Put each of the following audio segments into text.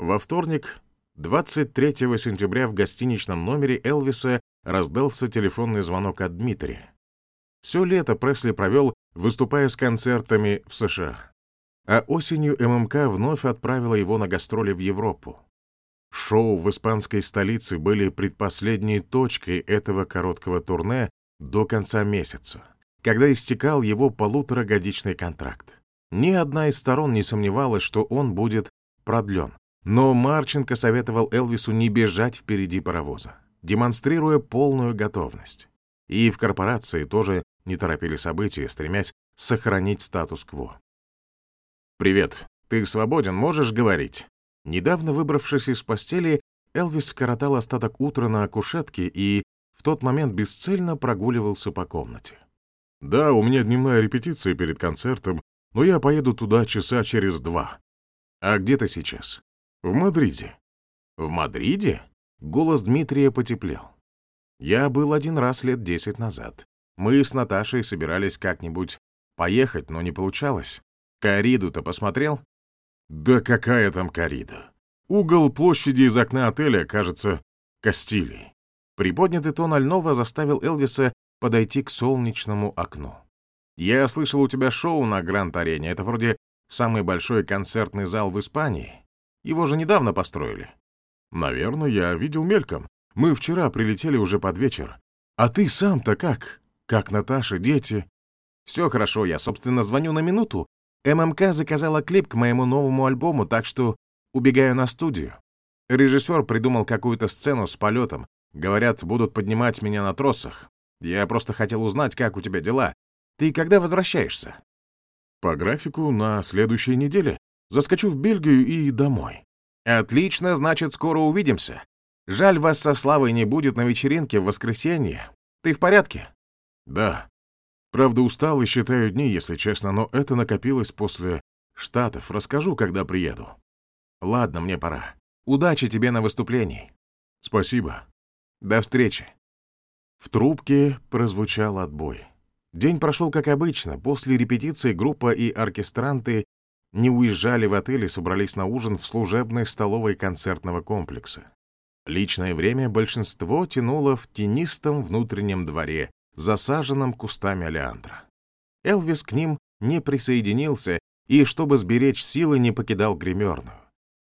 Во вторник, 23 сентября в гостиничном номере Элвиса раздался телефонный звонок от Дмитрия. Все лето Пресли провел, выступая с концертами в США. А осенью ММК вновь отправила его на гастроли в Европу. Шоу в испанской столице были предпоследней точкой этого короткого турне до конца месяца, когда истекал его полуторагодичный контракт. Ни одна из сторон не сомневалась, что он будет продлен. Но Марченко советовал Элвису не бежать впереди паровоза, демонстрируя полную готовность. И в корпорации тоже не торопили события, стремясь сохранить статус-кво. «Привет. Ты свободен, можешь говорить?» Недавно выбравшись из постели, Элвис скоротал остаток утра на кушетке и в тот момент бесцельно прогуливался по комнате. «Да, у меня дневная репетиция перед концертом, но я поеду туда часа через два. А где ты сейчас?» «В Мадриде». «В Мадриде?» Голос Дмитрия потеплел. «Я был один раз лет десять назад. Мы с Наташей собирались как-нибудь поехать, но не получалось. Кориду-то посмотрел?» «Да какая там корида? Угол площади из окна отеля, кажется, Кастилии». Приподнятый тон Альнова заставил Элвиса подойти к солнечному окну. «Я слышал, у тебя шоу на Гранд-арене. Это вроде самый большой концертный зал в Испании. Его же недавно построили». «Наверное, я видел мельком. Мы вчера прилетели уже под вечер. А ты сам-то как? Как Наташа, дети?» «Все хорошо, я, собственно, звоню на минуту. ММК заказала клип к моему новому альбому, так что убегаю на студию. Режиссер придумал какую-то сцену с полетом. Говорят, будут поднимать меня на тросах. Я просто хотел узнать, как у тебя дела. Ты когда возвращаешься?» «По графику на следующей неделе. Заскочу в Бельгию и домой». «Отлично, значит, скоро увидимся. Жаль, вас со Славой не будет на вечеринке в воскресенье. Ты в порядке?» «Да. Правда, устал и считаю дни, если честно, но это накопилось после Штатов. Расскажу, когда приеду». «Ладно, мне пора. Удачи тебе на выступлении». «Спасибо. До встречи». В трубке прозвучал отбой. День прошел как обычно. После репетиции группа и оркестранты не уезжали в отель и собрались на ужин в служебной столовой концертного комплекса. Личное время большинство тянуло в тенистом внутреннем дворе, засаженном кустами олеандра. Элвис к ним не присоединился и, чтобы сберечь силы, не покидал гримерную.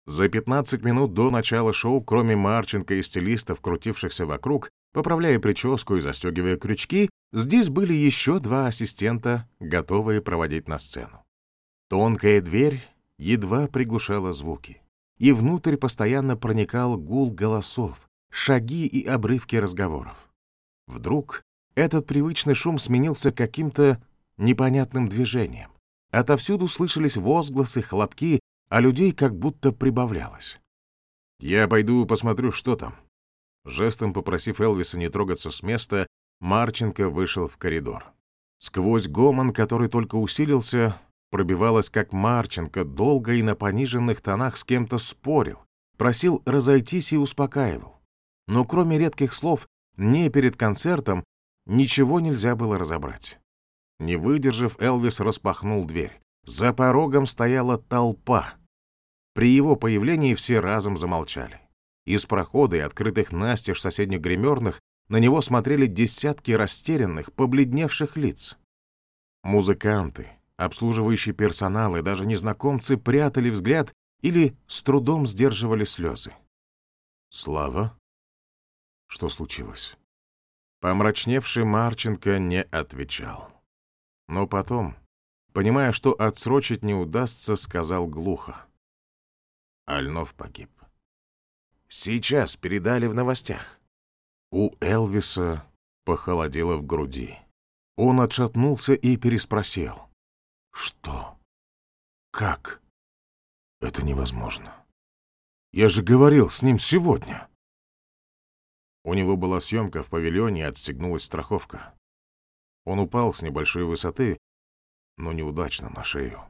За 15 минут до начала шоу, кроме Марченко и стилистов, крутившихся вокруг, поправляя прическу и застегивая крючки, здесь были еще два ассистента, готовые проводить на сцену. Тонкая дверь едва приглушала звуки, и внутрь постоянно проникал гул голосов, шаги и обрывки разговоров. Вдруг этот привычный шум сменился каким-то непонятным движением. Отовсюду слышались возгласы, хлопки, а людей как будто прибавлялось. «Я пойду посмотрю, что там». Жестом попросив Элвиса не трогаться с места, Марченко вышел в коридор. Сквозь гомон, который только усилился, пробивалась, как Марченко, долго и на пониженных тонах с кем-то спорил, просил разойтись и успокаивал. Но кроме редких слов, не перед концертом ничего нельзя было разобрать. Не выдержав, Элвис распахнул дверь. За порогом стояла толпа. При его появлении все разом замолчали. Из прохода и открытых настежь соседних гримерных на него смотрели десятки растерянных, побледневших лиц. Музыканты, Обслуживающий персонал и даже незнакомцы прятали взгляд или с трудом сдерживали слезы. «Слава? Что случилось?» Помрачневший Марченко не отвечал. Но потом, понимая, что отсрочить не удастся, сказал глухо. Альнов погиб. Сейчас передали в новостях. У Элвиса похолодело в груди. Он отшатнулся и переспросил. Что? Как? Это невозможно. Я же говорил с ним сегодня. У него была съемка в павильоне и отстегнулась страховка. Он упал с небольшой высоты, но неудачно на шею.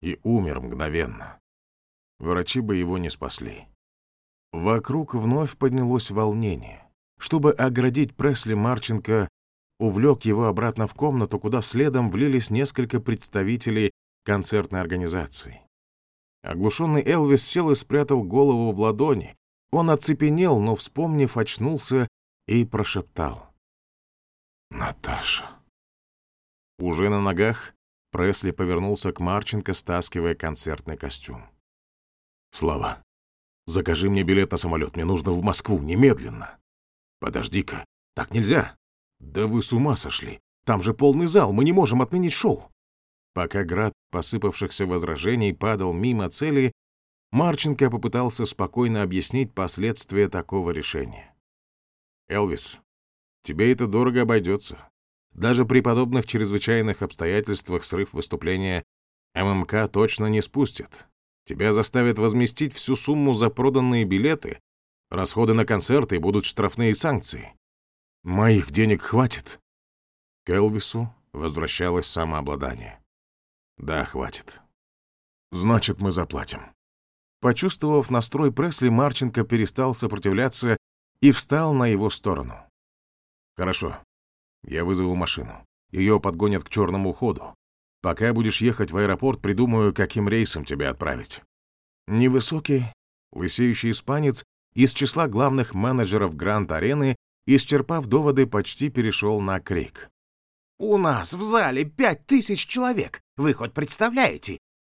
И умер мгновенно. Врачи бы его не спасли. Вокруг вновь поднялось волнение. Чтобы оградить Пресли Марченко увлек его обратно в комнату, куда следом влились несколько представителей концертной организации. Оглушенный Элвис сел и спрятал голову в ладони. Он оцепенел, но, вспомнив, очнулся и прошептал. «Наташа». Уже на ногах Пресли повернулся к Марченко, стаскивая концертный костюм. «Слава, закажи мне билет на самолет, мне нужно в Москву, немедленно». «Подожди-ка, так нельзя». «Да вы с ума сошли, там же полный зал, мы не можем отменить шоу». Пока град посыпавшихся возражений падал мимо цели, Марченко попытался спокойно объяснить последствия такого решения. «Элвис, тебе это дорого обойдется. Даже при подобных чрезвычайных обстоятельствах срыв выступления ММК точно не спустит. Тебя заставят возместить всю сумму за проданные билеты, расходы на концерты будут штрафные санкции. Моих денег хватит?» К Элвису возвращалось самообладание. Да, хватит. Значит, мы заплатим. Почувствовав настрой Пресли, Марченко перестал сопротивляться и встал на его сторону. Хорошо. Я вызову машину. Ее подгонят к черному ходу. Пока будешь ехать в аэропорт, придумаю, каким рейсом тебя отправить. Невысокий, лысеющий испанец из числа главных менеджеров Гранд-арены, исчерпав доводы, почти перешел на крик. «У нас в зале пять тысяч человек. Вы хоть представляете?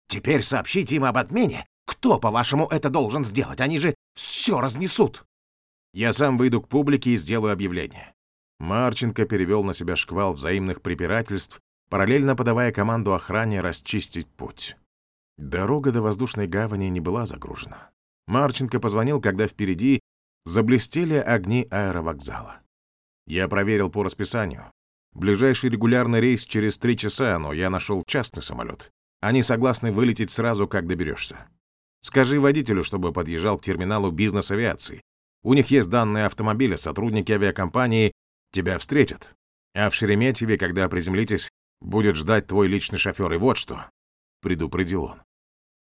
Теперь сообщите им об отмене. Кто, по-вашему, это должен сделать? Они же все разнесут. Я сам выйду к публике и сделаю объявление. Марченко перевел на себя шквал взаимных препирательств, параллельно подавая команду охране расчистить путь. Дорога до воздушной гавани не была загружена. Марченко позвонил, когда впереди заблестели огни аэровокзала. Я проверил по расписанию. Ближайший регулярный рейс через три часа, но я нашел частный самолет. Они согласны вылететь сразу, как доберешься. Скажи водителю, чтобы подъезжал к терминалу бизнес-авиации. У них есть данные автомобиля, сотрудники авиакомпании тебя встретят. А в Шереметьеве, когда приземлитесь, будет ждать твой личный шофер. И вот что, — предупредил он.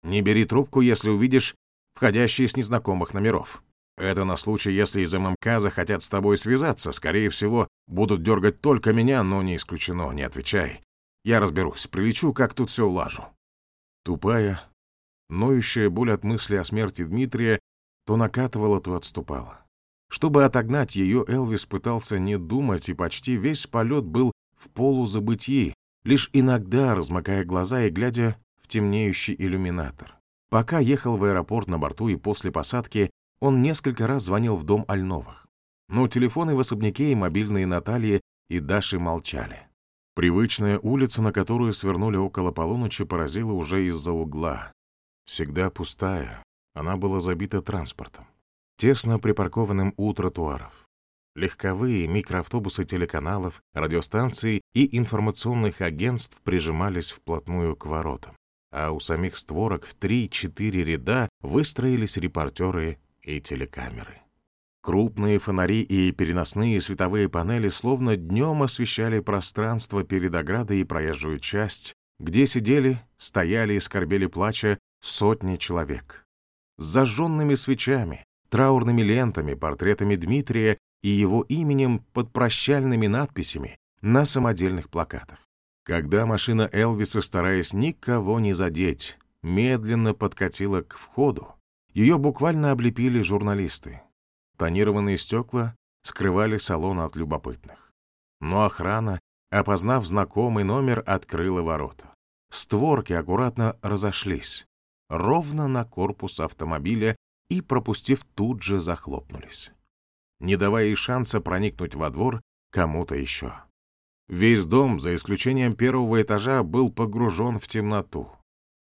Не бери трубку, если увидишь входящие с незнакомых номеров. Это на случай, если из ММК захотят с тобой связаться. Скорее всего, будут дергать только меня, но не исключено, не отвечай. Я разберусь, прилечу, как тут все улажу. Тупая, ноющая боль от мысли о смерти Дмитрия то накатывала, то отступала. Чтобы отогнать ее, Элвис пытался не думать, и почти весь полет был в полузабытии, лишь иногда размыкая глаза и глядя в темнеющий иллюминатор. Пока ехал в аэропорт на борту и после посадки, он несколько раз звонил в дом Альновых. Но телефоны в особняке и мобильные Натальи и Даши молчали. Привычная улица, на которую свернули около полуночи, поразила уже из-за угла. Всегда пустая, она была забита транспортом. Тесно припаркованным у тротуаров. Легковые микроавтобусы телеканалов, радиостанций и информационных агентств прижимались вплотную к воротам. А у самих створок в 3-4 ряда выстроились репортеры и телекамеры. Крупные фонари и переносные световые панели словно днем освещали пространство перед оградой и проезжую часть, где сидели, стояли и скорбели плача сотни человек. С зажженными свечами, траурными лентами, портретами Дмитрия и его именем под прощальными надписями на самодельных плакатах. Когда машина Элвиса, стараясь никого не задеть, медленно подкатила к входу, ее буквально облепили журналисты. Тонированные стекла скрывали салон от любопытных. Но охрана, опознав знакомый номер, открыла ворота. Створки аккуратно разошлись, ровно на корпус автомобиля и, пропустив, тут же захлопнулись, не давая ей шанса проникнуть во двор кому-то еще. Весь дом, за исключением первого этажа, был погружен в темноту.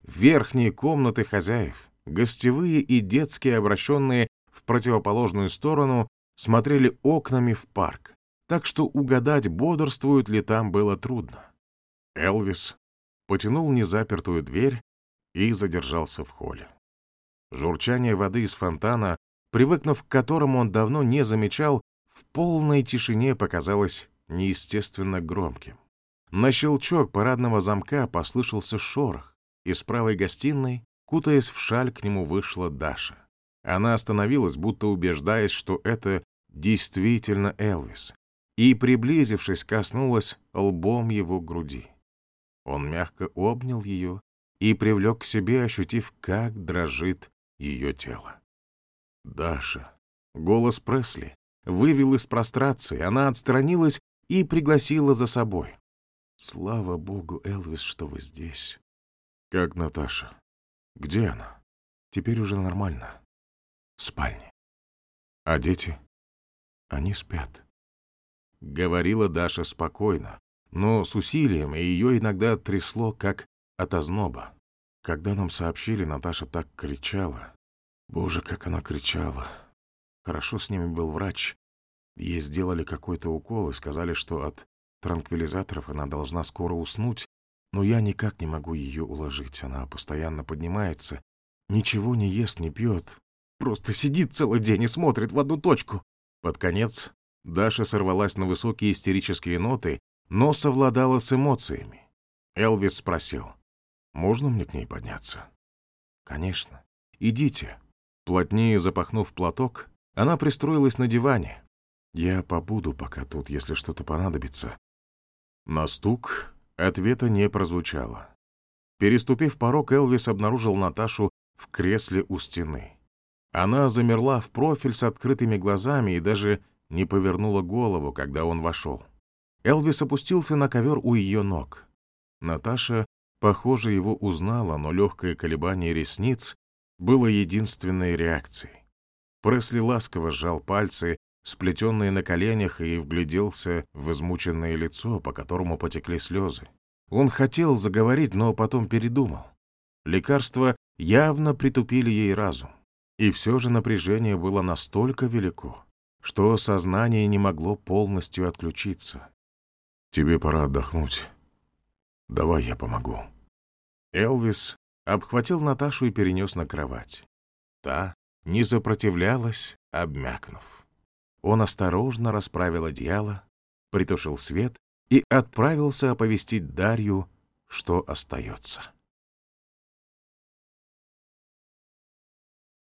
Верхние комнаты хозяев, Гостевые и детские, обращенные в противоположную сторону, смотрели окнами в парк, так что угадать, бодрствуют ли там, было трудно. Элвис потянул незапертую дверь и задержался в холле. Журчание воды из фонтана, привыкнув к которому он давно не замечал, в полной тишине показалось неестественно громким. На щелчок парадного замка послышался шорох. Из правой гостиной Кутаясь в шаль, к нему вышла Даша. Она остановилась, будто убеждаясь, что это действительно Элвис, и, приблизившись, коснулась лбом его груди. Он мягко обнял ее и привлек к себе, ощутив, как дрожит ее тело. «Даша!» Голос Пресли вывел из прострации, она отстранилась и пригласила за собой. «Слава богу, Элвис, что вы здесь!» «Как Наташа? Где она?» «Теперь уже нормально. В спальне. А дети?» «Они спят». Говорила Даша спокойно, но с усилием, и ее иногда трясло, как от озноба. Когда нам сообщили, Наташа так кричала. Боже, как она кричала. Хорошо с ними был врач. Ей сделали какой-то укол и сказали, что от транквилизаторов она должна скоро уснуть, но я никак не могу ее уложить. Она постоянно поднимается, ничего не ест, не пьет, просто сидит целый день и смотрит в одну точку. Под конец Даша сорвалась на высокие истерические ноты, но совладала с эмоциями. Элвис спросил, «Можно мне к ней подняться?» «Конечно. Идите». Плотнее запахнув платок, она пристроилась на диване. «Я побуду пока тут, если что-то понадобится». На стук ответа не прозвучало. Переступив порог, Элвис обнаружил Наташу в кресле у стены. Она замерла в профиль с открытыми глазами и даже не повернула голову, когда он вошел. Элвис опустился на ковер у ее ног. Наташа, похоже, его узнала, но легкое колебание ресниц было единственной реакцией. Пресли ласково сжал пальцы, сплетенные на коленях, и вгляделся в измученное лицо, по которому потекли слезы. Он хотел заговорить, но потом передумал. Лекарства явно притупили ей разум. И все же напряжение было настолько велико, что сознание не могло полностью отключиться. «Тебе пора отдохнуть. Давай я помогу». Элвис обхватил Наташу и перенес на кровать. Та не сопротивлялась, обмякнув. Он осторожно расправил одеяло, притушил свет и отправился оповестить Дарью, что остается.